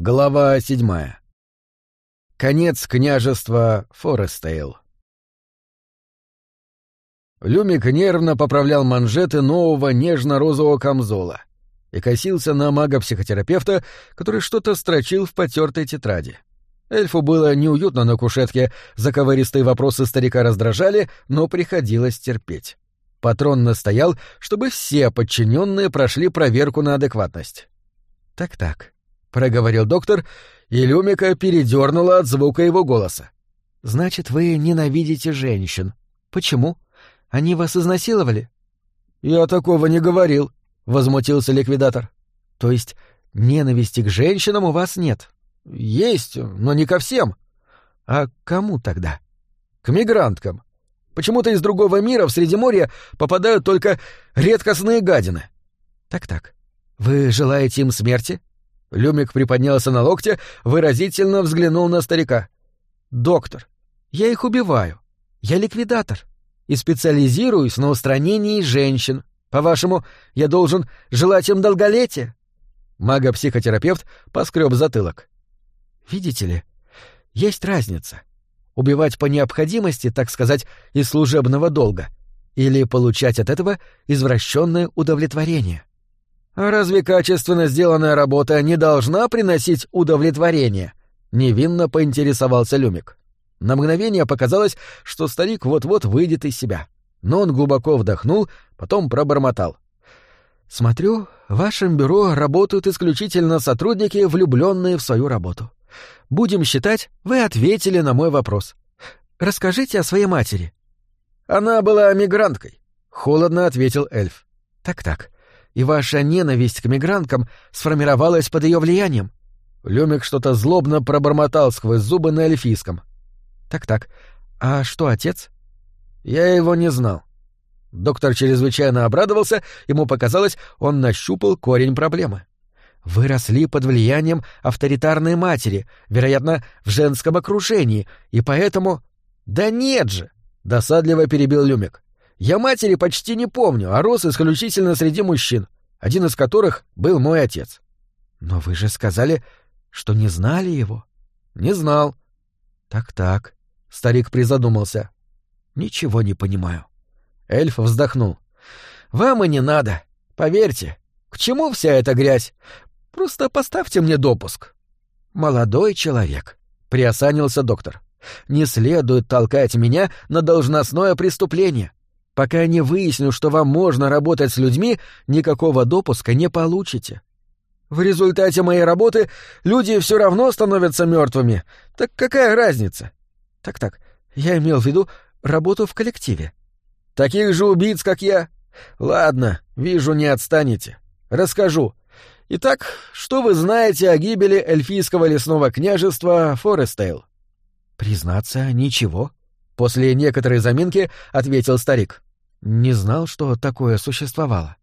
Глава седьмая. Конец княжества Форестейл. Люмик нервно поправлял манжеты нового нежно-розового камзола и косился на мага-психотерапевта, который что-то строчил в потертой тетради. Эльфу было неуютно на кушетке, заковыристые вопросы старика раздражали, но приходилось терпеть. Патрон настоял, чтобы все подчиненные прошли проверку на адекватность. «Так-так», — проговорил доктор, и Люмика передернула от звука его голоса. «Значит, вы ненавидите женщин. Почему? Они вас изнасиловали?» «Я такого не говорил», — возмутился ликвидатор. «То есть ненависти к женщинам у вас нет?» «Есть, но не ко всем». «А кому тогда?» «К мигранткам. Почему-то из другого мира в Средиземье попадают только редкостные гадины». «Так-так. Вы желаете им смерти?» Люмик приподнялся на локте, выразительно взглянул на старика. «Доктор, я их убиваю. Я ликвидатор. И специализируюсь на устранении женщин. По-вашему, я должен желать им долголетия?» Мага-психотерапевт поскреб затылок. «Видите ли, есть разница. Убивать по необходимости, так сказать, из служебного долга, или получать от этого извращенное удовлетворение. Разве качественно сделанная работа не должна приносить удовлетворение? Невинно поинтересовался Люмик. На мгновение показалось, что старик вот-вот выйдет из себя. Но он глубоко вдохнул, потом пробормотал. «Смотрю, в вашем бюро работают исключительно сотрудники, влюбленные в свою работу. Будем считать, вы ответили на мой вопрос. Расскажите о своей матери». «Она была мигранткой», — холодно ответил эльф. «Так-так и ваша ненависть к мигранткам сформировалась под ее влиянием. Люмик что-то злобно пробормотал сквозь зубы на эльфийском. Так-так, а что отец? Я его не знал. Доктор чрезвычайно обрадовался, ему показалось, он нащупал корень проблемы. Вы росли под влиянием авторитарной матери, вероятно, в женском окружении, и поэтому... Да нет же! Досадливо перебил Люмик. Я матери почти не помню, а рос исключительно среди мужчин, один из которых был мой отец. Но вы же сказали, что не знали его. Не знал. Так-так. Старик призадумался. Ничего не понимаю. Эльф вздохнул. Вам и не надо. Поверьте. К чему вся эта грязь? Просто поставьте мне допуск. Молодой человек. Приосанился доктор. Не следует толкать меня на должностное преступление. Пока не выясню, что вам можно работать с людьми, никакого допуска не получите. В результате моей работы люди все равно становятся мертвыми. Так какая разница? Так-так, я имел в виду работу в коллективе. Таких же убийц, как я? Ладно, вижу, не отстанете. Расскажу. Итак, что вы знаете о гибели эльфийского лесного княжества Форестейл? Признаться, ничего. После некоторой заминки ответил старик. Не знал, что такое существовало.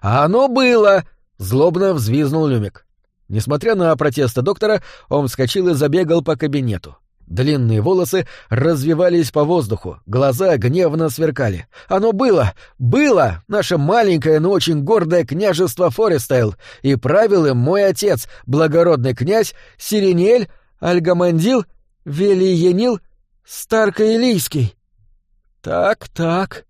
А оно было! Злобно взвизнул Люмик. Несмотря на протесты доктора, он вскочил и забегал по кабинету. Длинные волосы развивались по воздуху, глаза гневно сверкали. Оно было, было наше маленькое, но очень гордое княжество Форестейл, и правил им мой отец, благородный князь Сиренель Альгамандил Велиенил Старкоилийский. Так-так,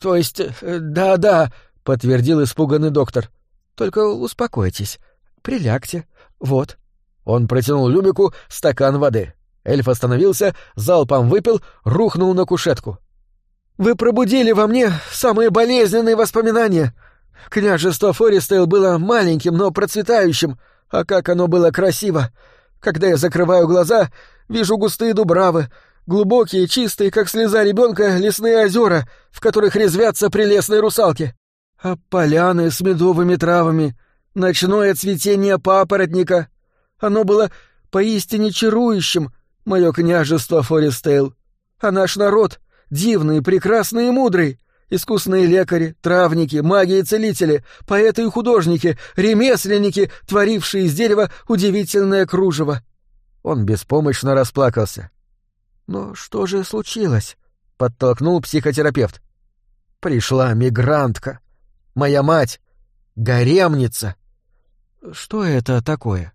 «То есть, э, да-да», — подтвердил испуганный доктор. «Только успокойтесь. Прилягте. Вот». Он протянул Любику стакан воды. Эльф остановился, залпом выпил, рухнул на кушетку. «Вы пробудили во мне самые болезненные воспоминания. Княжество Фористейл было маленьким, но процветающим, а как оно было красиво. Когда я закрываю глаза, вижу густые дубравы, Глубокие, чистые, как слеза ребенка, лесные озера, в которых резвятся прелестные русалки. А поляны с медовыми травами, ночное цветение папоротника. Оно было поистине чарующим, мое княжество Форестейл. А наш народ — дивный, прекрасный и мудрый. Искусные лекари, травники, маги и целители, поэты и художники, ремесленники, творившие из дерева удивительное кружево. Он беспомощно расплакался. «Но что же случилось?» — подтолкнул психотерапевт. «Пришла мигрантка. Моя мать. Гаремница». «Что это такое?»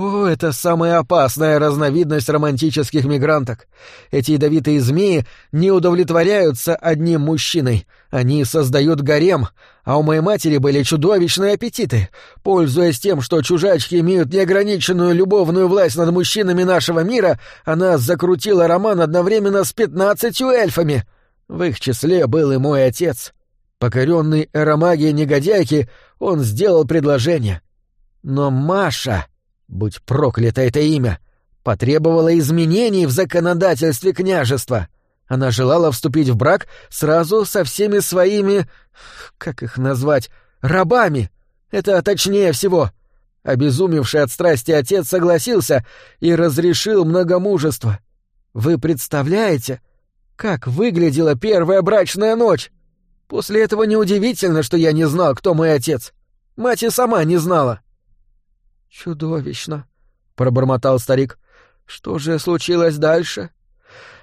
О, это самая опасная разновидность романтических мигранток. Эти ядовитые змеи не удовлетворяются одним мужчиной. Они создают гарем, а у моей матери были чудовищные аппетиты. Пользуясь тем, что чужачки имеют неограниченную любовную власть над мужчинами нашего мира, она закрутила роман одновременно с пятнадцатью эльфами. В их числе был и мой отец. Покоренный эромагией негодяйки, он сделал предложение. Но Маша будь проклято это имя, потребовала изменений в законодательстве княжества. Она желала вступить в брак сразу со всеми своими... как их назвать? рабами. Это точнее всего. Обезумевший от страсти отец согласился и разрешил многомужество. Вы представляете, как выглядела первая брачная ночь? После этого неудивительно, что я не знал, кто мой отец. Мать и сама не знала. «Чудовищно», — пробормотал старик. «Что же случилось дальше?»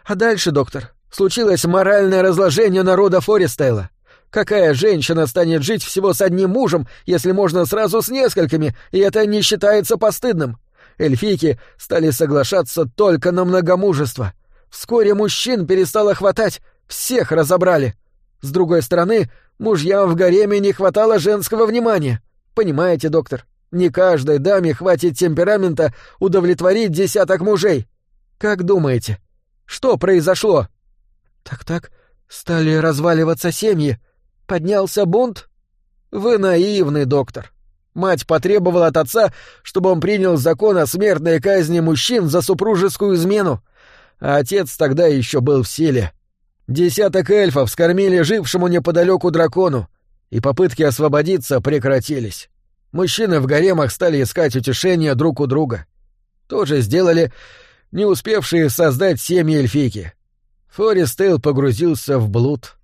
«А дальше, доктор, случилось моральное разложение народа Форестейла. Какая женщина станет жить всего с одним мужем, если можно сразу с несколькими, и это не считается постыдным? Эльфийки стали соглашаться только на многомужество. Вскоре мужчин перестало хватать, всех разобрали. С другой стороны, мужьям в гареме не хватало женского внимания. Понимаете, доктор, не каждой даме хватит темперамента удовлетворить десяток мужей. Как думаете, что произошло? Так-так, стали разваливаться семьи. Поднялся бунт? Вы наивный, доктор. Мать потребовала от отца, чтобы он принял закон о смертной казни мужчин за супружескую измену. А отец тогда еще был в силе. Десяток эльфов скормили жившему неподалеку дракону, и попытки освободиться прекратились. Мужчины в гаремах стали искать утешения друг у друга. То же сделали не успевшие создать семьи эльфийки. Форест Эйл погрузился в блуд.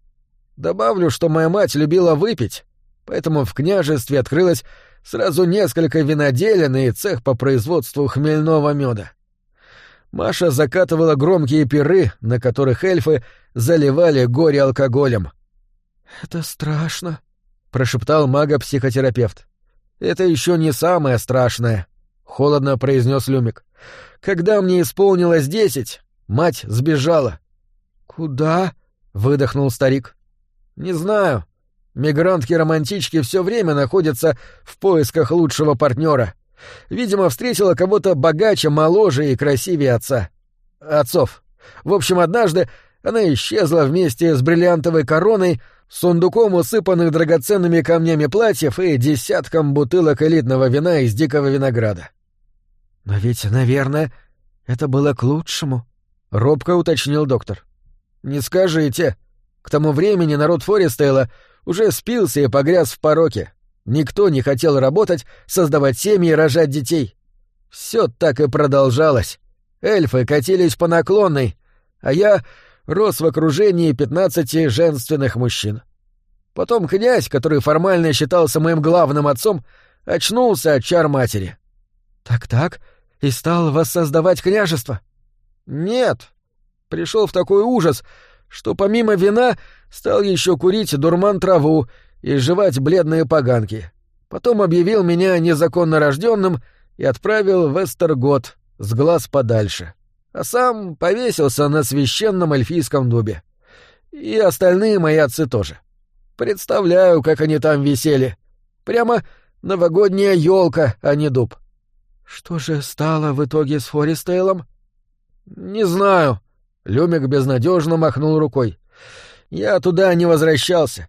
Добавлю, что моя мать любила выпить, поэтому в княжестве открылось сразу несколько виноделин и цех по производству хмельного меда. Маша закатывала громкие пиры, на которых эльфы заливали горе алкоголем. «Это страшно», — прошептал мага-психотерапевт. «Это еще не самое страшное», — холодно произнес Люмик. «Когда мне исполнилось десять, мать сбежала». «Куда?» — выдохнул старик. «Не знаю. Мигрантки-романтички все время находятся в поисках лучшего партнера. Видимо, встретила кого-то богаче, моложе и красивее отца. Отцов. В общем, однажды она исчезла вместе с бриллиантовой короной сундуком усыпанных драгоценными камнями платьев и десятком бутылок элитного вина из дикого винограда. «Но ведь, наверное, это было к лучшему», — робко уточнил доктор. «Не скажите. К тому времени народ Форестейла уже спился и погряз в пороке. Никто не хотел работать, создавать семьи и рожать детей. Все так и продолжалось. Эльфы катились по наклонной, а я рос в окружении пятнадцати женственных мужчин. Потом князь, который формально считался моим главным отцом, очнулся от чар матери. Так-так, и стал воссоздавать княжество? Нет. Пришел в такой ужас, что помимо вина стал еще курить дурман траву и жевать бледные поганки. Потом объявил меня незаконно рожденным и отправил в Эстергот с глаз подальше а сам повесился на священном эльфийском дубе. И остальные мои отцы тоже. Представляю, как они там висели. Прямо новогодняя елка, а не дуб. Что же стало в итоге с Фористейлом? Не знаю. Люмик безнадежно махнул рукой. Я туда не возвращался.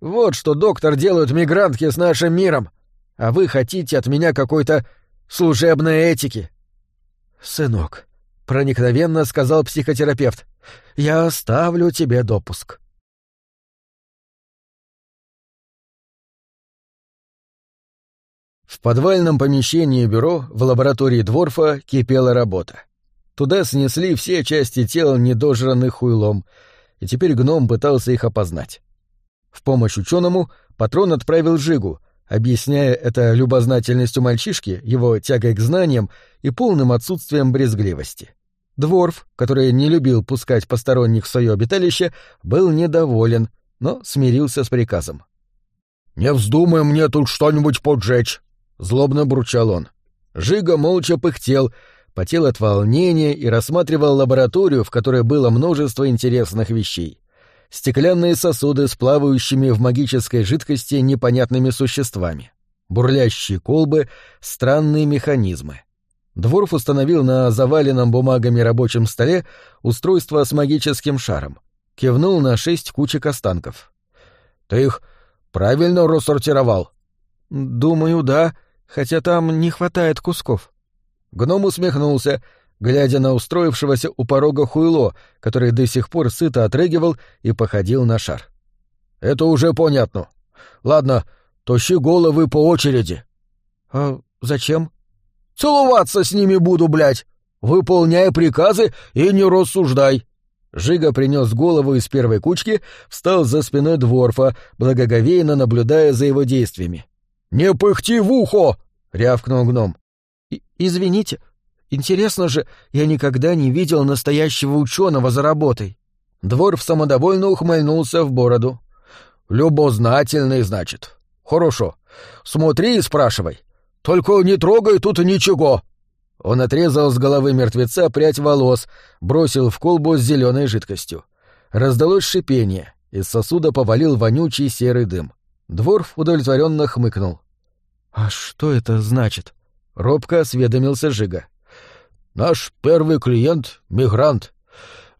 Вот что доктор делают мигрантки с нашим миром. А вы хотите от меня какой-то служебной этики. Сынок, — проникновенно сказал психотерапевт. «Я оставлю тебе допуск». В подвальном помещении бюро в лаборатории Дворфа кипела работа. Туда снесли все части тел недожранных хуйлом, и теперь гном пытался их опознать. В помощь ученому патрон отправил Жигу, объясняя это любознательностью мальчишки, его тягой к знаниям и полным отсутствием брезгливости. Дворф, который не любил пускать посторонних в свое обиталище, был недоволен, но смирился с приказом. «Не вздумай мне тут что-нибудь поджечь!» — злобно бурчал он. Жига молча пыхтел, потел от волнения и рассматривал лабораторию, в которой было множество интересных вещей. Стеклянные сосуды с плавающими в магической жидкости непонятными существами. Бурлящие колбы, странные механизмы. Дворф установил на заваленном бумагами рабочем столе устройство с магическим шаром. Кивнул на шесть кучек останков. «Ты их правильно рассортировал?» «Думаю, да, хотя там не хватает кусков». Гном усмехнулся, глядя на устроившегося у порога хуйло, который до сих пор сыто отрыгивал и походил на шар. «Это уже понятно. Ладно, тащи головы по очереди». «А зачем?» «Целоваться с ними буду, блядь! Выполняй приказы и не рассуждай!» Жига принес голову из первой кучки, встал за спиной дворфа, благоговейно наблюдая за его действиями. «Не пыхти в ухо!» — рявкнул гном. «Извините, интересно же, я никогда не видел настоящего ученого за работой». Дворф самодовольно ухмыльнулся в бороду. «Любознательный, значит. Хорошо. Смотри и спрашивай. Только не трогай тут ничего!» Он отрезал с головы мертвеца прядь волос, бросил в колбу с зеленой жидкостью. Раздалось шипение, из сосуда повалил вонючий серый дым. Дворф удовлетворенно хмыкнул. «А что это значит?» — робко осведомился Жига. «Наш первый клиент — мигрант.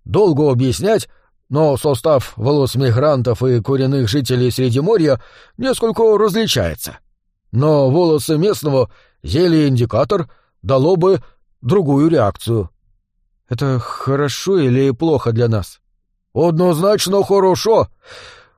Долго объяснять, но состав волос мигрантов и коренных жителей Средиземноморья несколько различается. Но волосы местного зелье-индикатор дало бы другую реакцию». «Это хорошо или плохо для нас?» «Однозначно хорошо.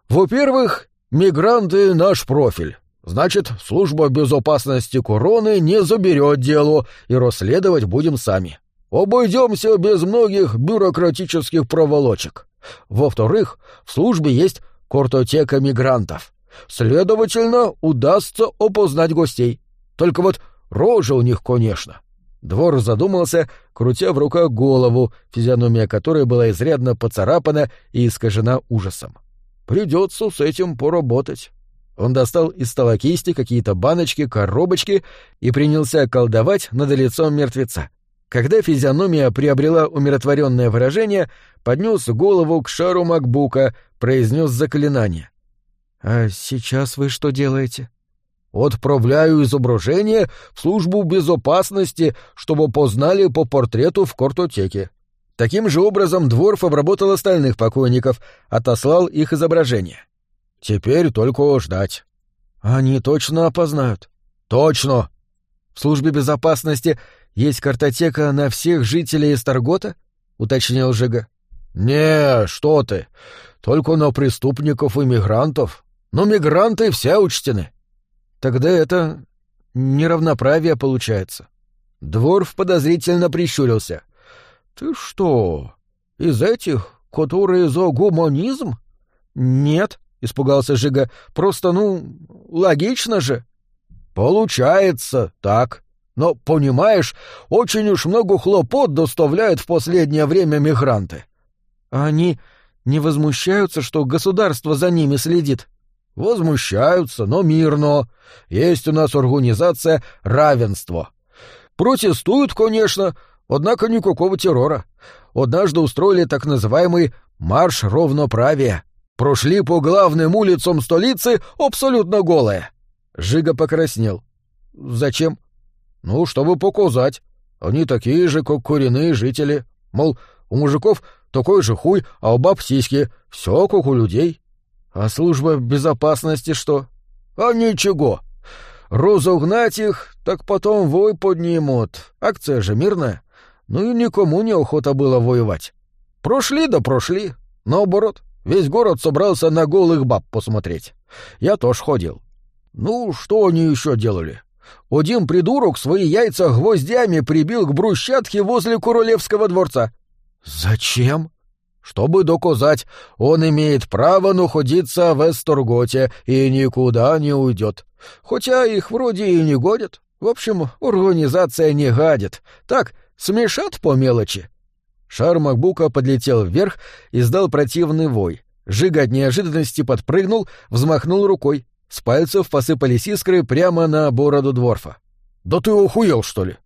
Во-первых, мигранты — наш профиль. Значит, служба безопасности короны не заберет дело, и расследовать будем сами. Обойдемся без многих бюрократических проволочек. Во-вторых, в службе есть картотека мигрантов. Следовательно, удастся опознать гостей. Только вот рожа у них, конечно. Двор задумался, крутя в руках голову, физиономия которой была изрядно поцарапана и искажена ужасом. Придется с этим поработать. Он достал из стола кисти какие-то баночки, коробочки и принялся колдовать над лицом мертвеца. Когда физиономия приобрела умиротворенное выражение, поднес голову к шару макбука, произнес заклинание. «А сейчас вы что делаете?» «Отправляю изображение в службу безопасности, чтобы познали по портрету в картотеке». Таким же образом Дворф обработал остальных покойников, отослал их изображение. Теперь только ждать. Они точно опознают. Точно. В службе безопасности есть картотека на всех жителей Эстаргота? уточнил Жига. Не, что ты. Только на преступников и мигрантов. Но мигранты все учтены. Тогда это неравноправие получается. Дворф подозрительно прищурился. Ты что, из этих, которые за гуманизм? Нет, — испугался Жига. «Просто, ну, логично же». «Получается так. Но, понимаешь, очень уж много хлопот доставляют в последнее время мигранты». «А они не возмущаются, что государство за ними следит?» «Возмущаются, но мирно. Есть у нас организация равенства. Протестуют, конечно, однако никакого террора. Однажды устроили так называемый «марш равноправия». Прошли по главным улицам столицы абсолютно голые. Жига покраснел. Зачем? Ну, чтобы показать. Они такие же, как коренные жители. Мол, у мужиков такой же хуй, а у баб сиськи. Все как у людей. А служба безопасности что? А ничего. Разогнать их, так потом вой поднимут. Акция же мирная. Ну и никому не охота было воевать. Прошли да прошли. Наоборот, Весь город собрался на голых баб посмотреть. Я тоже ходил. Ну, что они еще делали? Один придурок свои яйца гвоздями прибил к брусчатке возле Королевского дворца. Зачем? Чтобы доказать, он имеет право находиться в Эсторготе и никуда не уйдет. Хотя их вроде и не годят. В общем, организация не гадит. Так, смешат по мелочи. Шар Макбука подлетел вверх и сдал противный вой. Жига от неожиданности подпрыгнул, взмахнул рукой. С пальцев посыпались искры прямо на бороду дворфа. Да ты охуел, что ли?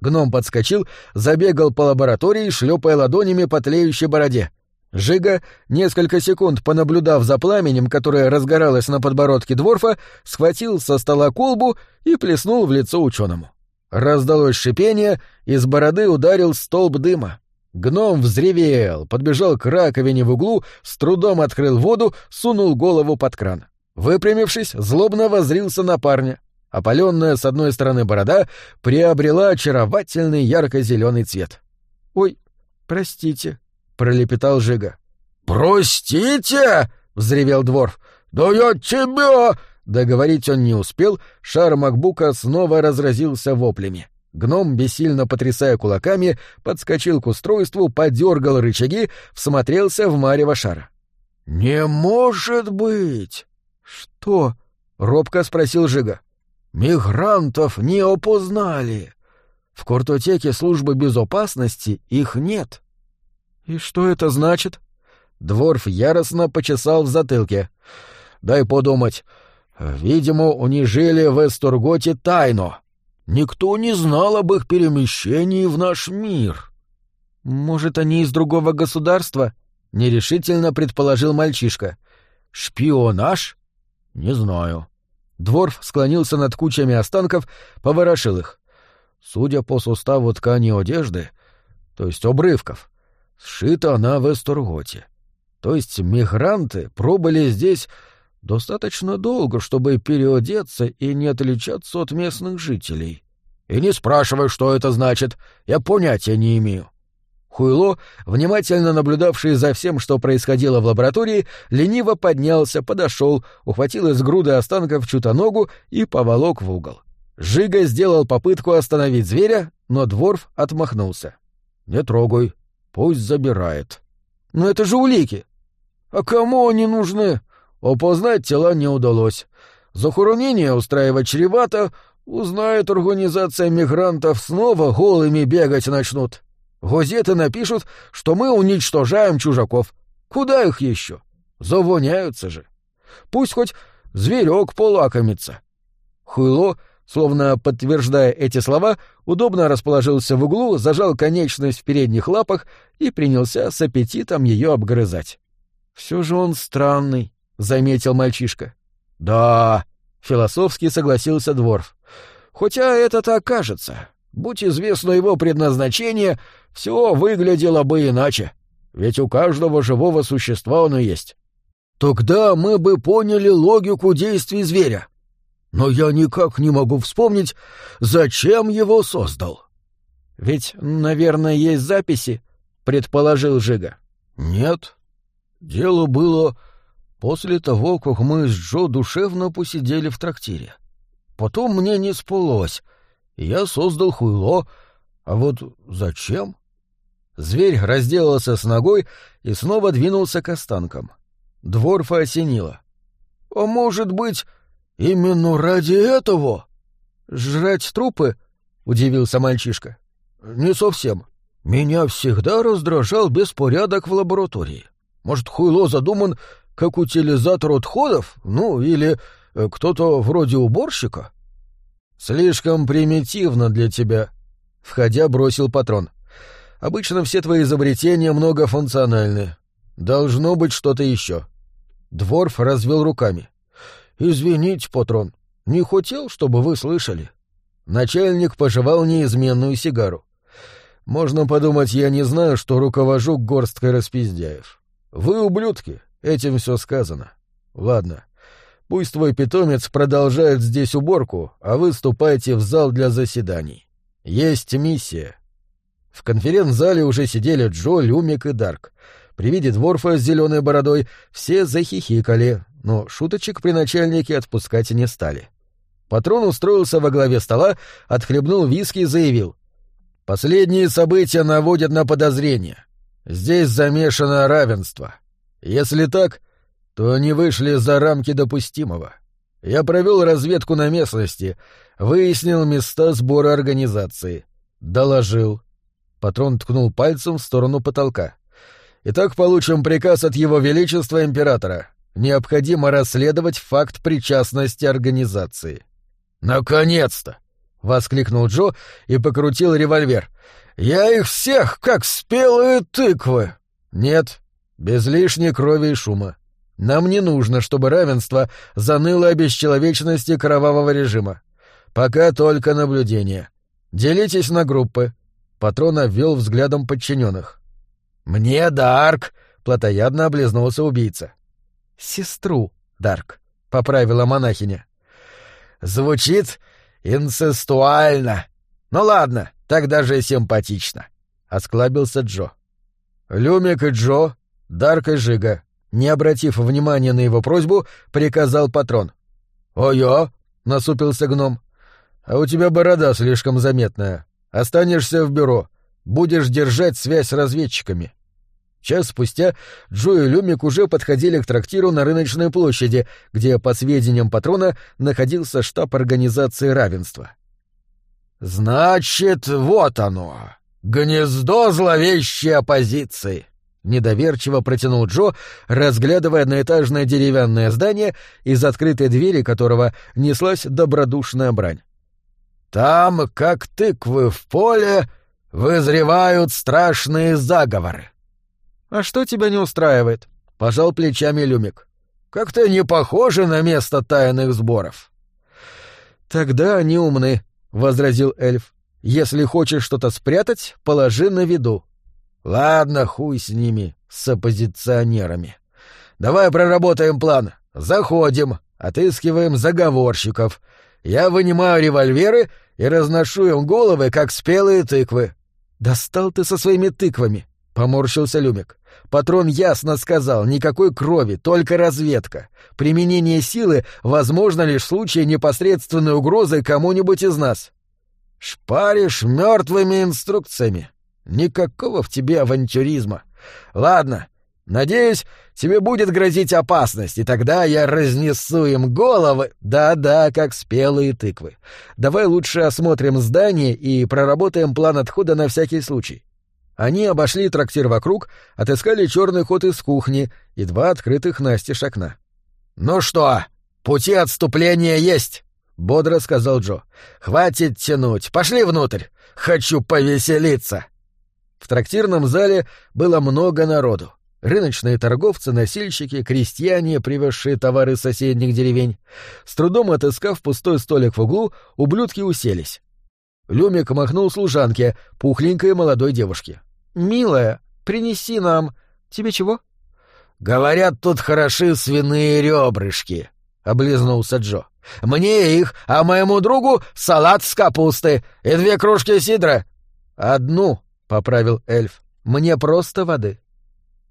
Гном подскочил, забегал по лаборатории, шлепая ладонями по тлеющей бороде. Жига, несколько секунд понаблюдав за пламенем, которое разгоралось на подбородке дворфа, схватил со стола колбу и плеснул в лицо ученому. Раздалось шипение, из бороды ударил столб дыма. Гном взревел, подбежал к раковине в углу, с трудом открыл воду, сунул голову под кран. Выпрямившись, злобно возрился на парня. Опаленная с одной стороны борода приобрела очаровательный ярко-зеленый цвет. «Ой, простите», — пролепетал Жига. «Простите!» — взревел Дворф. «Да я тебя!» Договорить он не успел, шар Макбука снова разразился воплями. Гном, бессильно потрясая кулаками, подскочил к устройству, подергал рычаги, всмотрелся в марево шара. «Не может быть!» «Что?» — робко спросил Жига. «Мигрантов не опознали. В картотеке службы безопасности их нет». «И что это значит?» Дворф яростно почесал в затылке. «Дай подумать. Видимо, у них жили в Эстурготе тайно. Никто не знал об их перемещении в наш мир». «Может, они из другого государства?» — нерешительно предположил мальчишка. «Шпионаж?» «Не знаю». Дворф склонился над кучами останков, поворошил их. Судя по суставу ткани одежды, то есть обрывков, сшита она в Эстурготе. То есть мигранты пробыли здесь достаточно долго, чтобы переодеться и не отличаться от местных жителей. И не спрашивай, что это значит, я понятия не имею. Хуйло, внимательно наблюдавший за всем, что происходило в лаборатории, лениво поднялся, подошел, ухватил из груды останков чью-то ногу и поволок в угол. Жига сделал попытку остановить зверя, но Дворф отмахнулся. «Не трогай, пусть забирает». «Но это же улики!» «А кому они нужны? Опознать тела не удалось. Захоронение устраивать чревато, узнает организация мигрантов, снова голыми бегать начнут». Газеты напишут, что мы уничтожаем чужаков. Куда их еще? Завоняются же. Пусть хоть зверек полакомится. Хуйло, словно подтверждая эти слова, удобно расположился в углу, зажал конечность в передних лапах и принялся с аппетитом ее обгрызать. Все же он странный, заметил мальчишка. Да, философски согласился Дворф. Хотя это так кажется. Будь известно его предназначение, все выглядело бы иначе. Ведь у каждого живого существа оно есть. Тогда мы бы поняли логику действий зверя. Но я никак не могу вспомнить, зачем его создал. Ведь, наверное, есть записи, предположил Жига. Нет. Дело было после того, как мы с Джо душевно посидели в трактире. Потом мне не спалось, я создал хуйло, а вот зачем? Зверь разделался с ногой и снова двинулся к останкам. Дворфа осенило. — А может быть, именно ради этого? — Жрать трупы? — удивился мальчишка. — Не совсем. Меня всегда раздражал беспорядок в лаборатории. Может, хуйло задуман как утилизатор отходов? Ну, или э, кто-то вроде уборщика? — Слишком примитивно для тебя, — входя бросил патрон. — Обычно все твои изобретения многофункциональны. Должно быть что-то еще. Дворф развел руками. «Извините, патрон, не хотел, чтобы вы слышали». Начальник пожевал неизменную сигару. «Можно подумать, я не знаю, что руковожу горсткой распиздяев. Вы ублюдки, этим все сказано. Ладно, пусть твой питомец продолжает здесь уборку, а вы ступайте в зал для заседаний. Есть миссия. В конференц-зале уже сидели Джо, Люмик и Дарк. При виде дворфа с зеленой бородой все захихикали, но шуточек при начальнике отпускать не стали. Патрон устроился во главе стола, отхлебнул виски и заявил. «Последние события наводят на подозрение. Здесь замешано равенство. Если так, то они вышли за рамки допустимого. Я провел разведку на местности, выяснил места сбора организации, доложил, Патрон ткнул пальцем в сторону потолка. «Итак, получим приказ от Его Величества Императора. Необходимо расследовать факт причастности организации». «Наконец-то!» — воскликнул Джо и покрутил револьвер. «Я их всех, как спелые тыквы!» «Нет, без лишней крови и шума. Нам не нужно, чтобы равенство заныло о бесчеловечности кровавого режима. Пока только наблюдение. Делитесь на группы». Патрон обвел взглядом подчиненных. «Мне, Дарк!» — плотоядно облизнулся убийца. «Сестру, Дарк», — поправила монахиня. «Звучит инцестуально. Ну ладно, так даже симпатично», — осклабился Джо. Люмик и Джо, Дарк и Жига, не обратив внимания на его просьбу, приказал патрон. «Ой-ё!» — насупился гном. «А у тебя борода слишком заметная. Останешься в бюро. Будешь держать связь с разведчиками». Час спустя Джо и Люмик уже подходили к трактиру на рыночной площади, где, по сведениям патрона, находился штаб Организации равенства. «Значит, вот оно! Гнездо зловещей оппозиции!» — недоверчиво протянул Джо, разглядывая одноэтажное деревянное здание, из открытой двери которого неслась добродушная брань. «Там, как тыквы в поле, вызревают страшные заговоры». «А что тебя не устраивает?» — пожал плечами Люмик. «Как-то не похоже на место тайных сборов». «Тогда они умны», — возразил эльф. «Если хочешь что-то спрятать, положи на виду». Ладно, хуй с ними, с оппозиционерами. Давай проработаем план. Заходим, отыскиваем заговорщиков. Я вынимаю револьверы и разношу им головы, как спелые тыквы. Достал ты со своими тыквами, поморщился Люмик. Патрон ясно сказал, никакой крови, только разведка. Применение силы возможно лишь в случае непосредственной угрозы кому-нибудь из нас. Шпаришь мертвыми инструкциями. Никакого в тебе авантюризма. Ладно, надеюсь, тебе будет грозить опасность, и тогда я разнесу им головы. Да-да, как спелые тыквы. Давай лучше осмотрим здание и проработаем план отхода на всякий случай. Они обошли трактир вокруг, отыскали черный ход из кухни и два открытых настежь окна. «Ну что, пути отступления есть!» — бодро сказал Джо. «Хватит тянуть, пошли внутрь! Хочу повеселиться!» В трактирном зале было много народу. Рыночные торговцы, носильщики, крестьяне, привезшие товары из соседних деревень. С трудом отыскав пустой столик в углу, ублюдки уселись. Люмик махнул служанке, пухленькой молодой девушке. «Милая, принеси нам... Тебе чего?» «Говорят, тут хороши свиные ребрышки», — облизнулся Джо. «Мне их, а моему другу салат с капусты и две кружки сидра». «Одну», поправил эльф. Мне просто воды.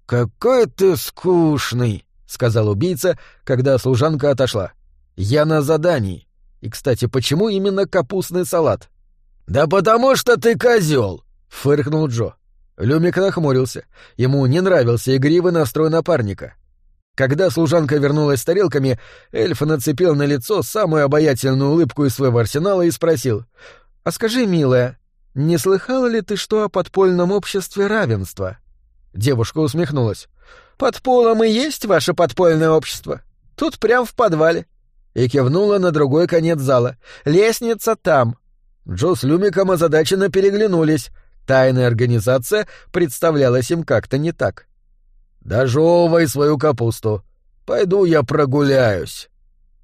Какой ты скучный, сказал убийца, когда служанка отошла. Я на задании. И, кстати, почему именно капустный салат? Да потому что ты козел, фыркнул Джо. Люмик нахмурился. Ему не нравился игривый настрой напарника. Когда служанка вернулась с тарелками, эльф нацепил на лицо самую обаятельную улыбку из своего арсенала и спросил. «А скажи, милая, «Не слыхала ли ты что о подпольном обществе равенства?» Девушка усмехнулась. «Под полом и есть ваше подпольное общество. Тут прям в подвале». И кивнула на другой конец зала. «Лестница там». Джо с Люмиком озадаченно переглянулись. Тайная организация представлялась им как-то не так. «Дожевывай свою капусту. Пойду я прогуляюсь».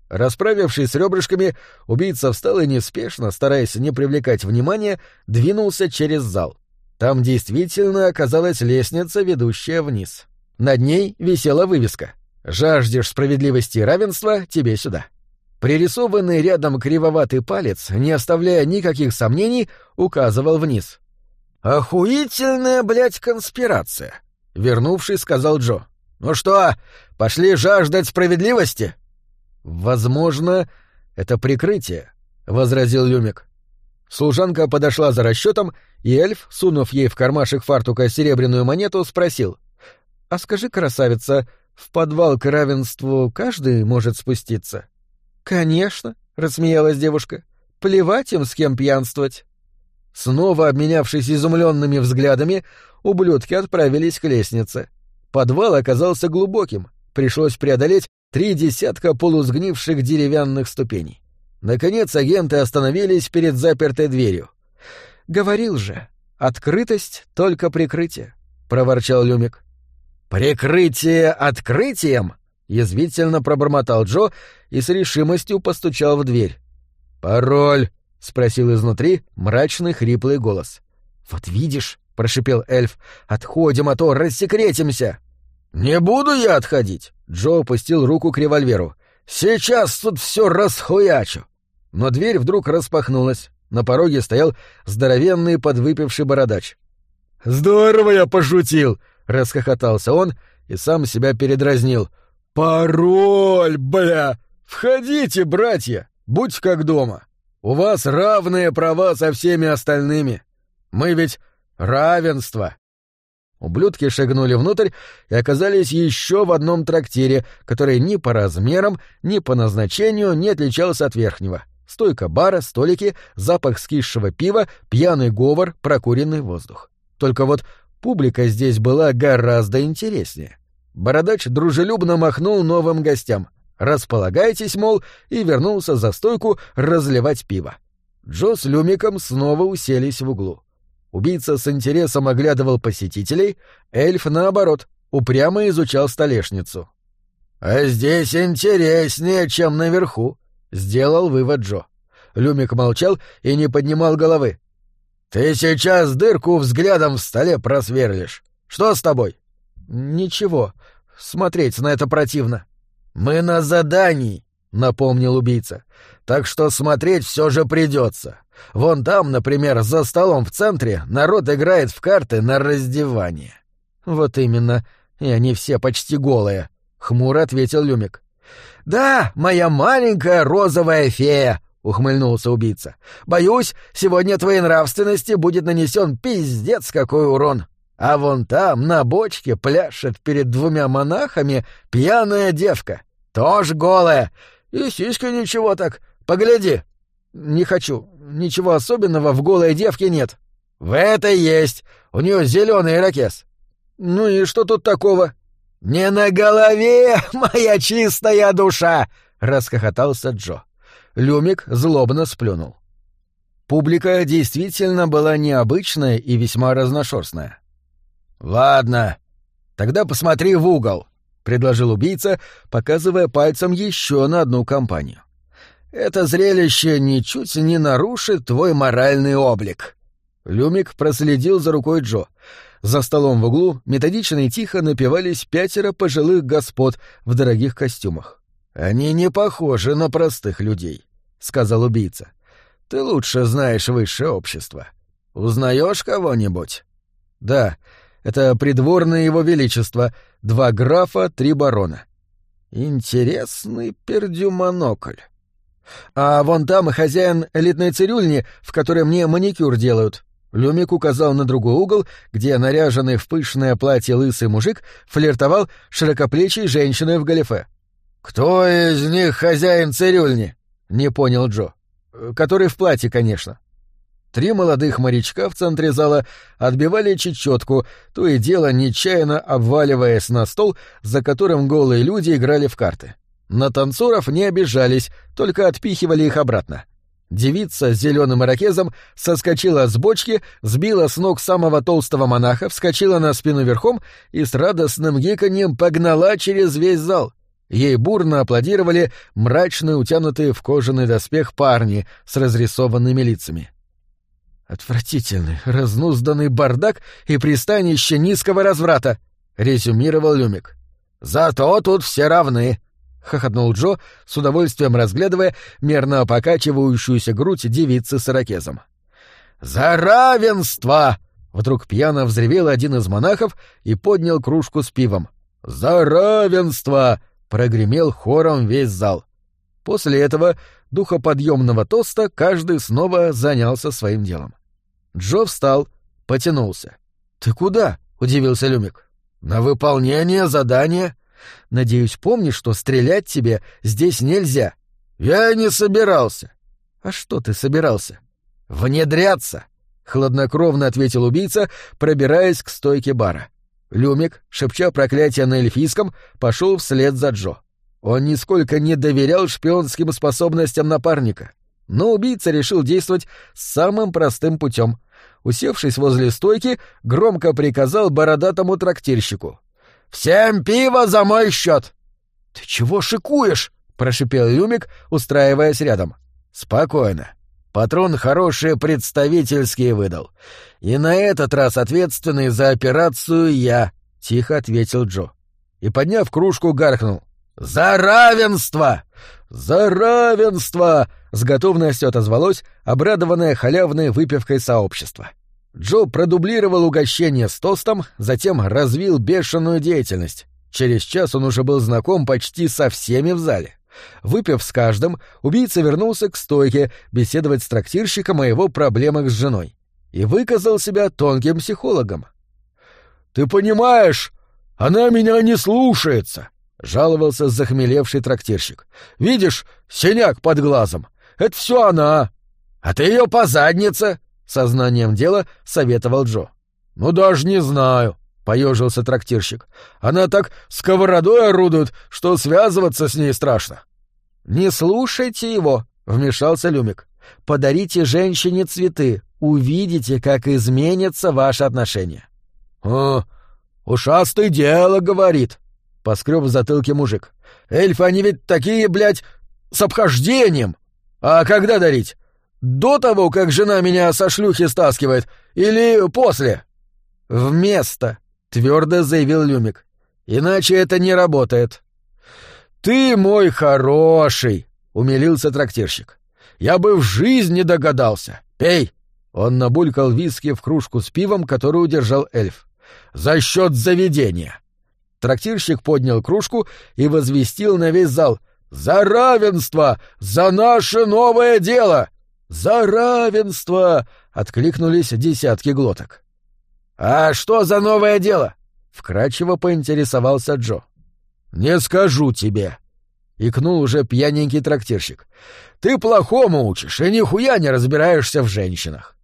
Расправившись с ребрышками, убийца встал и неспешно, стараясь не привлекать внимания, двинулся через зал. Там действительно оказалась лестница, ведущая вниз. Над ней висела вывеска «Жаждешь справедливости и равенства? Тебе сюда». Пририсованный рядом кривоватый палец, не оставляя никаких сомнений, указывал вниз. «Охуительная, блядь, конспирация!» — вернувшись, сказал Джо. «Ну что, пошли жаждать справедливости?» «Возможно, это прикрытие», — возразил Люмик. Служанка подошла за расчетом, и эльф, сунув ей в кармашек фартука серебряную монету, спросил. «А скажи, красавица, в подвал к равенству каждый может спуститься?» «Конечно», — рассмеялась девушка. «Плевать им, с кем пьянствовать». Снова обменявшись изумленными взглядами, ублюдки отправились к лестнице. Подвал оказался глубоким, пришлось преодолеть три десятка полусгнивших деревянных ступеней. Наконец агенты остановились перед запертой дверью. «Говорил же, открытость — только прикрытие», — проворчал Люмик. «Прикрытие открытием?» — язвительно пробормотал Джо и с решимостью постучал в дверь. «Пароль?» — спросил изнутри мрачный хриплый голос. «Вот видишь», — прошипел эльф, — «отходим, а то рассекретимся». «Не буду я отходить!» — Джо опустил руку к револьверу. «Сейчас тут все расхуячу!» Но дверь вдруг распахнулась. На пороге стоял здоровенный подвыпивший бородач. «Здорово я пошутил!» — расхохотался он и сам себя передразнил. «Пароль, бля! Входите, братья! Будь как дома! У вас равные права со всеми остальными! Мы ведь равенство!» Ублюдки шагнули внутрь и оказались еще в одном трактире, который ни по размерам, ни по назначению не отличался от верхнего. Стойка бара, столики, запах скисшего пива, пьяный говор, прокуренный воздух. Только вот публика здесь была гораздо интереснее. Бородач дружелюбно махнул новым гостям. «Располагайтесь, мол», и вернулся за стойку разливать пиво. Джо с Люмиком снова уселись в углу. Убийца с интересом оглядывал посетителей, эльф, наоборот, упрямо изучал столешницу. «А здесь интереснее, чем наверху», — сделал вывод Джо. Люмик молчал и не поднимал головы. «Ты сейчас дырку взглядом в столе просверлишь. Что с тобой?» «Ничего. Смотреть на это противно». «Мы на задании», — напомнил убийца. «Так что смотреть все же придется. Вон там, например, за столом в центре народ играет в карты на раздевание. Вот именно, и они все почти голые, хмуро ответил Люмик. Да, моя маленькая розовая фея, ухмыльнулся убийца. Боюсь, сегодня твоей нравственности будет нанесен пиздец какой урон. А вон там, на бочке, пляшет перед двумя монахами пьяная девка. Тоже голая. И сиська ничего так. Погляди. Не хочу. Ничего особенного в голой девке нет. В этой есть. У нее зеленый ирокез. Ну и что тут такого? Не на голове, моя чистая душа! расхохотался Джо. Люмик злобно сплюнул. Публика действительно была необычная и весьма разношерстная. «Ладно, тогда посмотри в угол», — предложил убийца, показывая пальцем еще на одну компанию. Это зрелище ничуть не нарушит твой моральный облик. Люмик проследил за рукой Джо. За столом в углу методично и тихо напивались пятеро пожилых господ в дорогих костюмах. «Они не похожи на простых людей», — сказал убийца. «Ты лучше знаешь высшее общество. Узнаешь кого-нибудь?» «Да, это придворное его величество, два графа, три барона». «Интересный пердюмонокль». А вон там хозяин элитной цирюльни, в которой мне маникюр делают. Люмик указал на другой угол, где наряженный в пышное платье лысый мужик флиртовал широкоплечей женщиной в галифе. «Кто из них хозяин цирюльни?» — не понял Джо. «Который в платье, конечно». Три молодых морячка в центре зала отбивали чечетку, то и дело нечаянно обваливаясь на стол, за которым голые люди играли в карты. — на танцоров не обижались, только отпихивали их обратно. Девица с зеленым ирокезом соскочила с бочки, сбила с ног самого толстого монаха, вскочила на спину верхом и с радостным гиканьем погнала через весь зал. Ей бурно аплодировали мрачные, утянутые в кожаный доспех парни с разрисованными лицами. «Отвратительный, разнузданный бардак и пристанище низкого разврата», — резюмировал Люмик. «Зато тут все равны», — хохотнул Джо, с удовольствием разглядывая мерно покачивающуюся грудь девицы с ирокезом. «За равенство!» — вдруг пьяно взревел один из монахов и поднял кружку с пивом. «За равенство!» — прогремел хором весь зал. После этого духоподъемного тоста каждый снова занялся своим делом. Джо встал, потянулся. «Ты куда?» — удивился Люмик. «На выполнение задания». Надеюсь, помнишь, что стрелять тебе здесь нельзя. Я не собирался. А что ты собирался? Внедряться, хладнокровно ответил убийца, пробираясь к стойке бара. Люмик, шепча проклятие на эльфийском, пошел вслед за Джо. Он нисколько не доверял шпионским способностям напарника. Но убийца решил действовать самым простым путем. Усевшись возле стойки, громко приказал бородатому трактирщику. «Всем пиво за мой счет!» «Ты чего шикуешь?» — прошипел Юмик, устраиваясь рядом. «Спокойно. Патрон хорошие представительские выдал. И на этот раз ответственный за операцию я», — тихо ответил Джо. И, подняв кружку, гаркнул. «За равенство!» «За равенство!» — с готовностью отозвалось, обрадованное халявной выпивкой сообщества. Джо продублировал угощение с тостом, затем развил бешеную деятельность. Через час он уже был знаком почти со всеми в зале. Выпив с каждым, убийца вернулся к стойке беседовать с трактирщиком о его проблемах с женой. И выказал себя тонким психологом. «Ты понимаешь, она меня не слушается!» — жаловался захмелевший трактирщик. «Видишь, синяк под глазом. Это все она. А ты ее по заднице!» — сознанием дела советовал Джо. «Ну, даже не знаю», — поежился трактирщик. «Она так сковородой орудует, что связываться с ней страшно». «Не слушайте его», — вмешался Люмик. «Подарите женщине цветы, увидите, как изменятся ваши отношения». «О, ушастый дело, — говорит», Поскреб в затылке мужик. «Эльфы, они ведь такие, блядь, с обхождением! А когда дарить? До того, как жена меня со шлюхи стаскивает, или после?» «Вместо», — твердо заявил Люмик. «Иначе это не работает». «Ты мой хороший!» — умилился трактирщик. «Я бы в жизни догадался. Пей!» Он набулькал виски в кружку с пивом, которую удержал эльф. «За счет заведения!» Трактирщик поднял кружку и возвестил на весь зал «За равенство! За наше новое дело! За равенство!» — откликнулись десятки глоток. «А что за новое дело?» — вкратчиво поинтересовался Джо. «Не скажу тебе», — икнул уже пьяненький трактирщик. «Ты плохому учишь и нихуя не разбираешься в женщинах».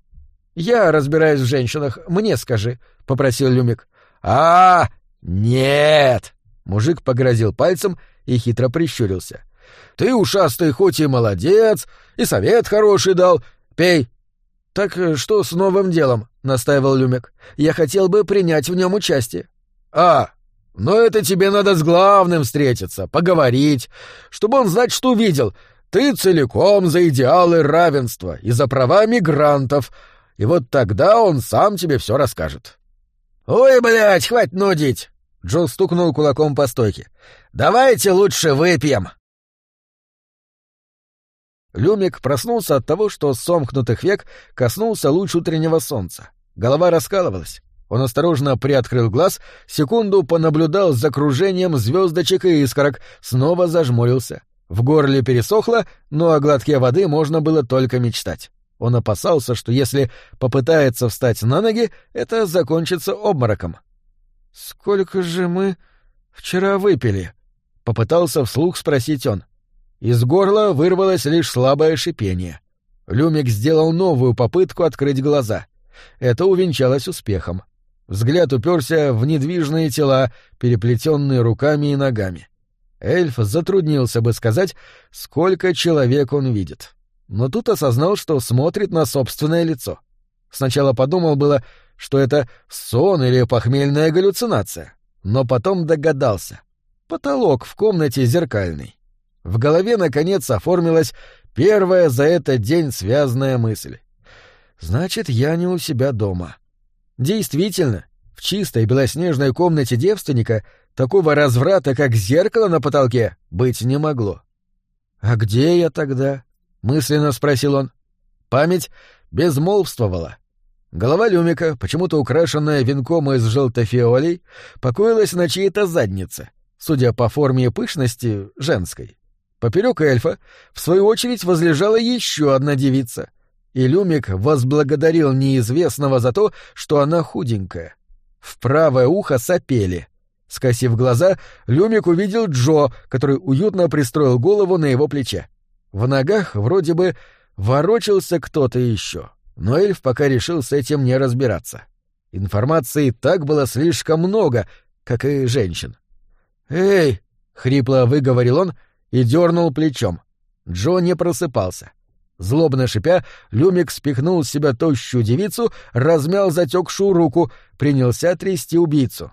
«Я разбираюсь в женщинах, мне скажи», — попросил Люмик. «А, «Нет!» — мужик погрозил пальцем и хитро прищурился. «Ты, ушастый, хоть и молодец, и совет хороший дал. Пей!» «Так э, что с новым делом?» — настаивал Люмек. «Я хотел бы принять в нем участие». «А, но это тебе надо с главным встретиться, поговорить, чтобы он знать, что увидел. Ты целиком за идеалы равенства и за права мигрантов, и вот тогда он сам тебе все расскажет». «Ой, блядь, хватит нудить!» Джо стукнул кулаком по стойке. «Давайте лучше выпьем!» Люмик проснулся от того, что с сомкнутых век коснулся луч утреннего солнца. Голова раскалывалась. Он осторожно приоткрыл глаз, секунду понаблюдал за кружением звездочек и искорок, снова зажмурился. В горле пересохло, но о глотке воды можно было только мечтать. Он опасался, что если попытается встать на ноги, это закончится обмороком. «Сколько же мы вчера выпили?» — попытался вслух спросить он. Из горла вырвалось лишь слабое шипение. Люмик сделал новую попытку открыть глаза. Это увенчалось успехом. Взгляд уперся в недвижные тела, переплетенные руками и ногами. Эльф затруднился бы сказать, сколько человек он видит. Но тут осознал, что смотрит на собственное лицо. Сначала подумал было, что это сон или похмельная галлюцинация, но потом догадался. Потолок в комнате зеркальный. В голове, наконец, оформилась первая за этот день связанная мысль. «Значит, я не у себя дома». Действительно, в чистой белоснежной комнате девственника такого разврата, как зеркало на потолке, быть не могло. «А где я тогда?» — мысленно спросил он. Память безмолвствовала. Голова Люмика, почему-то украшенная венком из желтофиолей, покоилась на чьей-то заднице, судя по форме и пышности, женской. Поперек эльфа, в свою очередь, возлежала еще одна девица, и Люмик возблагодарил неизвестного за то, что она худенькая. В правое ухо сопели. Скосив глаза, Люмик увидел Джо, который уютно пристроил голову на его плече. В ногах вроде бы ворочался кто-то еще. — но эльф пока решил с этим не разбираться. Информации так было слишком много, как и женщин. «Эй, — хрипло выговорил он и дернул плечом. Джо не просыпался. Злобно шипя, Люмик спихнул с себя тощую девицу, размял затекшую руку, принялся трясти убийцу.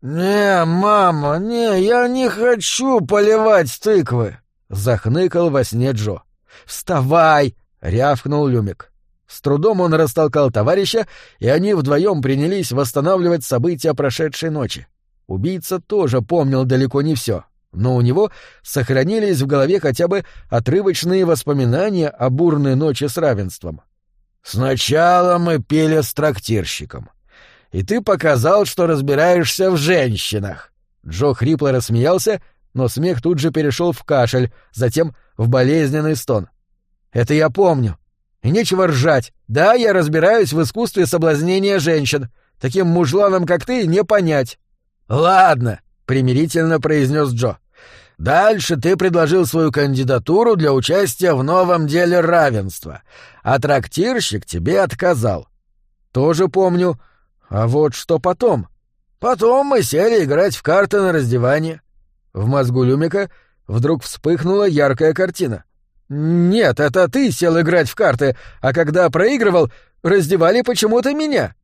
«Не, мама, не, я не хочу поливать тыквы!» — захныкал во сне Джо. «Вставай!» — рявкнул Люмик. С трудом он растолкал товарища, и они вдвоем принялись восстанавливать события прошедшей ночи. Убийца тоже помнил далеко не все, но у него сохранились в голове хотя бы отрывочные воспоминания о бурной ночи с равенством. «Сначала мы пели с трактирщиком, и ты показал, что разбираешься в женщинах». Джо хрипло рассмеялся, но смех тут же перешел в кашель, затем в болезненный стон. «Это я помню. И нечего ржать. Да, я разбираюсь в искусстве соблазнения женщин. Таким мужланам, как ты, не понять». «Ладно», — примирительно произнес Джо. «Дальше ты предложил свою кандидатуру для участия в новом деле равенства, а трактирщик тебе отказал». «Тоже помню. А вот что потом?» «Потом мы сели играть в карты на раздевание». В мозгу Люмика вдруг вспыхнула яркая картина. «Нет, это ты сел играть в карты, а когда проигрывал, раздевали почему-то меня».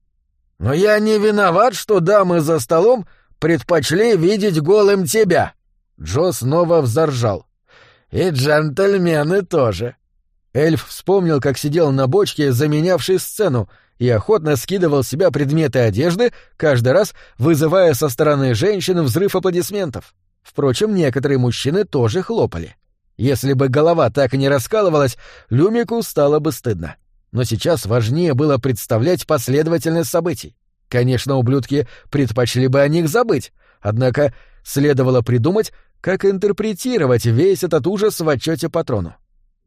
«Но я не виноват, что дамы за столом предпочли видеть голым тебя». Джо снова взоржал. «И джентльмены тоже». Эльф вспомнил, как сидел на бочке, заменявшей сцену, и охотно скидывал с себя предметы одежды, каждый раз вызывая со стороны женщин взрыв аплодисментов. Впрочем, некоторые мужчины тоже хлопали. Если бы голова так и не раскалывалась, Люмику стало бы стыдно. Но сейчас важнее было представлять последовательность событий. Конечно, ублюдки предпочли бы о них забыть, однако следовало придумать, как интерпретировать весь этот ужас в отчете патрону.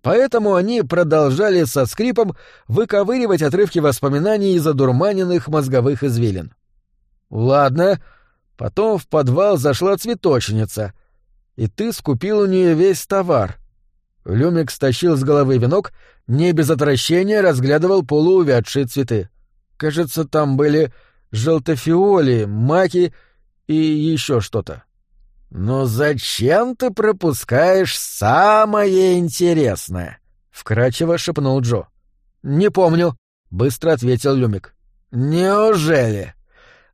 Поэтому они продолжали со скрипом выковыривать отрывки воспоминаний из одурманенных мозговых извилин. Ладно, потом в подвал зашла цветочница — и ты скупил у нее весь товар. Люмик стащил с головы венок, не без отвращения разглядывал полуувядшие цветы. Кажется, там были желтофиоли, маки и еще что-то. «Но зачем ты пропускаешь самое интересное?» — вкрадчиво шепнул Джо. «Не помню», — быстро ответил Люмик. «Неужели?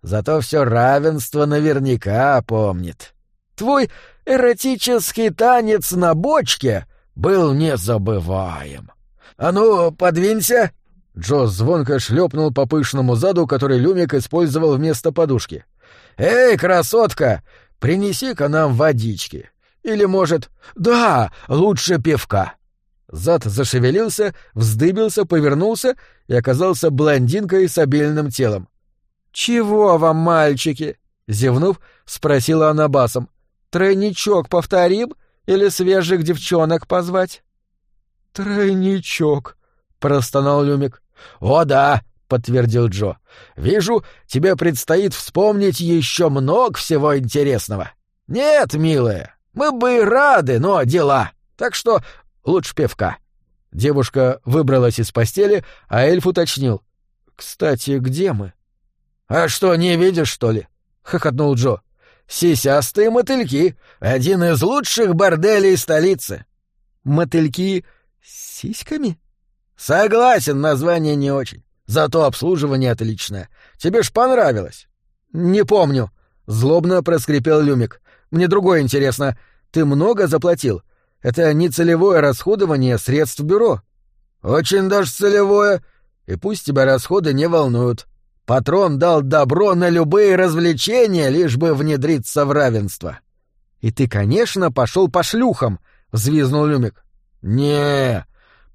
Зато все равенство наверняка помнит. Твой эротический танец на бочке был незабываем. А ну, подвинься!» Джо звонко шлепнул по пышному заду, который Люмик использовал вместо подушки. «Эй, красотка, принеси-ка нам водички. Или, может, да, лучше пивка». Зад зашевелился, вздыбился, повернулся и оказался блондинкой с обильным телом. «Чего вам, мальчики?» — зевнув, спросила она басом. Тройничок повторим или свежих девчонок позвать? Тройничок, простонал Люмик. О да, подтвердил Джо. Вижу, тебе предстоит вспомнить еще много всего интересного. Нет, милая, мы бы и рады, но дела. Так что лучше пивка. Девушка выбралась из постели, а эльф уточнил. «Кстати, где мы?» «А что, не видишь, что ли?» — хохотнул Джо сисястые мотыльки, один из лучших борделей столицы. Мотыльки с сиськами? Согласен, название не очень. Зато обслуживание отличное. Тебе ж понравилось. Не помню. Злобно проскрипел Люмик. Мне другое интересно. Ты много заплатил? Это не целевое расходование средств бюро. Очень даже целевое. И пусть тебя расходы не волнуют. Патрон дал добро на любые развлечения, лишь бы внедриться в равенство. И ты, конечно, пошел по шлюхам, взвизнул Люмик. Не,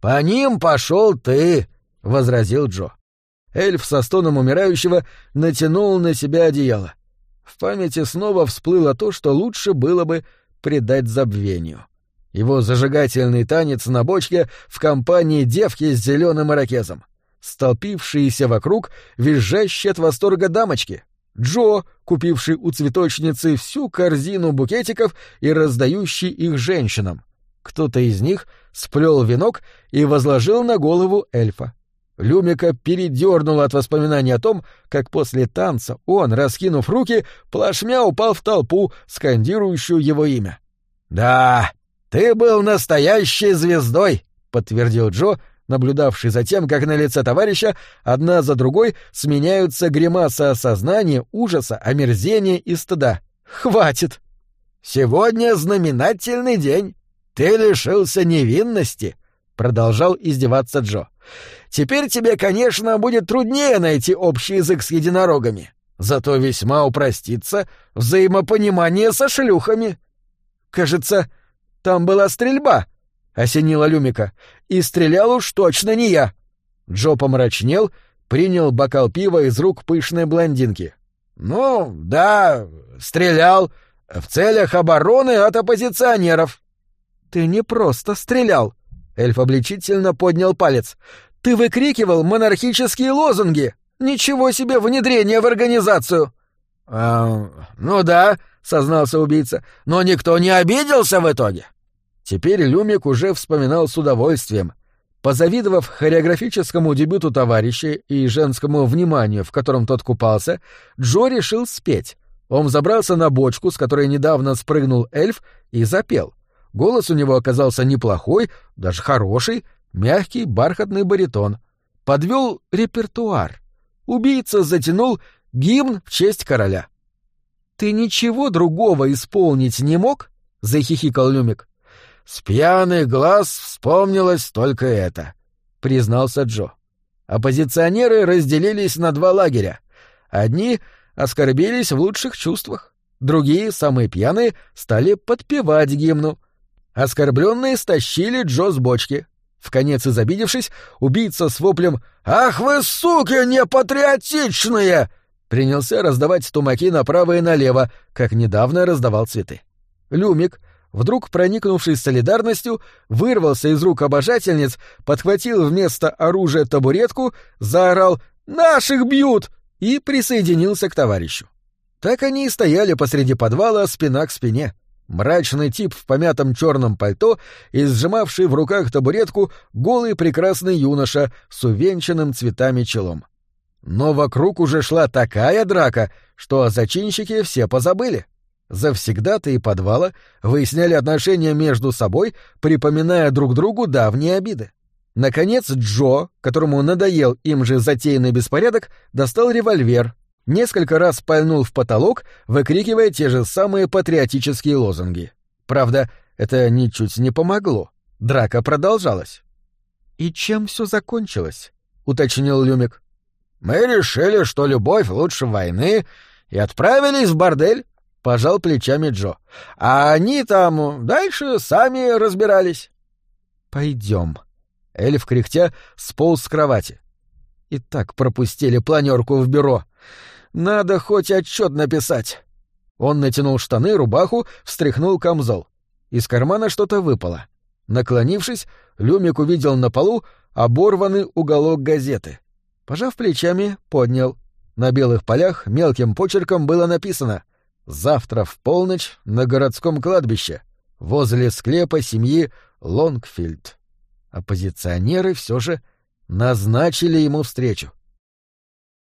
по ним пошел ты, возразил Джо. Эльф со стоном умирающего натянул на себя одеяло. В памяти снова всплыло то, что лучше было бы предать забвению. Его зажигательный танец на бочке в компании девки с зеленым ирокезом столпившиеся вокруг, визжащие от восторга дамочки. Джо, купивший у цветочницы всю корзину букетиков и раздающий их женщинам. Кто-то из них сплел венок и возложил на голову эльфа. Люмика передернуло от воспоминаний о том, как после танца он, раскинув руки, плашмя упал в толпу, скандирующую его имя. «Да, ты был настоящей звездой», — подтвердил Джо, наблюдавший за тем, как на лице товарища одна за другой сменяются гримасы осознания, ужаса, омерзения и стыда. «Хватит!» «Сегодня знаменательный день. Ты лишился невинности», — продолжал издеваться Джо. Теперь тебе, конечно, будет труднее найти общий язык с единорогами, зато весьма упростится взаимопонимание со шлюхами. Кажется, там была стрельба, — осенила Люмика, — и стрелял уж точно не я. Джо помрачнел, принял бокал пива из рук пышной блондинки. «Ну, да, стрелял. В целях обороны от оппозиционеров». «Ты не просто стрелял», — эльф обличительно поднял палец. Ты выкрикивал монархические лозунги. Ничего себе внедрение в организацию. А, ну да, сознался убийца, но никто не обиделся в итоге. Теперь Люмик уже вспоминал с удовольствием. Позавидовав хореографическому дебюту товарища и женскому вниманию, в котором тот купался, Джо решил спеть. Он забрался на бочку, с которой недавно спрыгнул эльф, и запел. Голос у него оказался неплохой, даже хороший, мягкий бархатный баритон. Подвел репертуар. Убийца затянул гимн в честь короля. «Ты ничего другого исполнить не мог?» — захихикал Люмик. «С пьяных глаз вспомнилось только это», — признался Джо. Оппозиционеры разделились на два лагеря. Одни оскорбились в лучших чувствах, другие, самые пьяные, стали подпевать гимну. Оскорбленные стащили Джо с бочки, в конец изобидевшись, убийца с воплем «Ах вы, суки, непатриотичные!» принялся раздавать тумаки направо и налево, как недавно раздавал цветы. Люмик, вдруг проникнувшись солидарностью, вырвался из рук обожательниц, подхватил вместо оружия табуретку, заорал «Наших бьют!» и присоединился к товарищу. Так они и стояли посреди подвала спина к спине — Мрачный тип в помятом черном пальто и сжимавший в руках табуретку голый прекрасный юноша с увенчанным цветами челом. Но вокруг уже шла такая драка, что зачинщики все позабыли. Завсегда-то и подвала выясняли отношения между собой, припоминая друг другу давние обиды. Наконец Джо, которому надоел им же затеянный беспорядок, достал револьвер несколько раз пальнул в потолок, выкрикивая те же самые патриотические лозунги. Правда, это ничуть не помогло. Драка продолжалась. «И чем все закончилось?» — уточнил Люмик. «Мы решили, что любовь лучше войны, и отправились в бордель», — пожал плечами Джо. «А они там дальше сами разбирались». «Пойдем». Эльф, кряхтя, сполз с кровати. И так пропустили планерку в бюро. Надо хоть отчет написать. Он натянул штаны, рубаху, встряхнул камзол. Из кармана что-то выпало. Наклонившись, Люмик увидел на полу оборванный уголок газеты. Пожав плечами, поднял. На белых полях мелким почерком было написано «Завтра в полночь на городском кладбище, возле склепа семьи Лонгфильд». Оппозиционеры все же назначили ему встречу.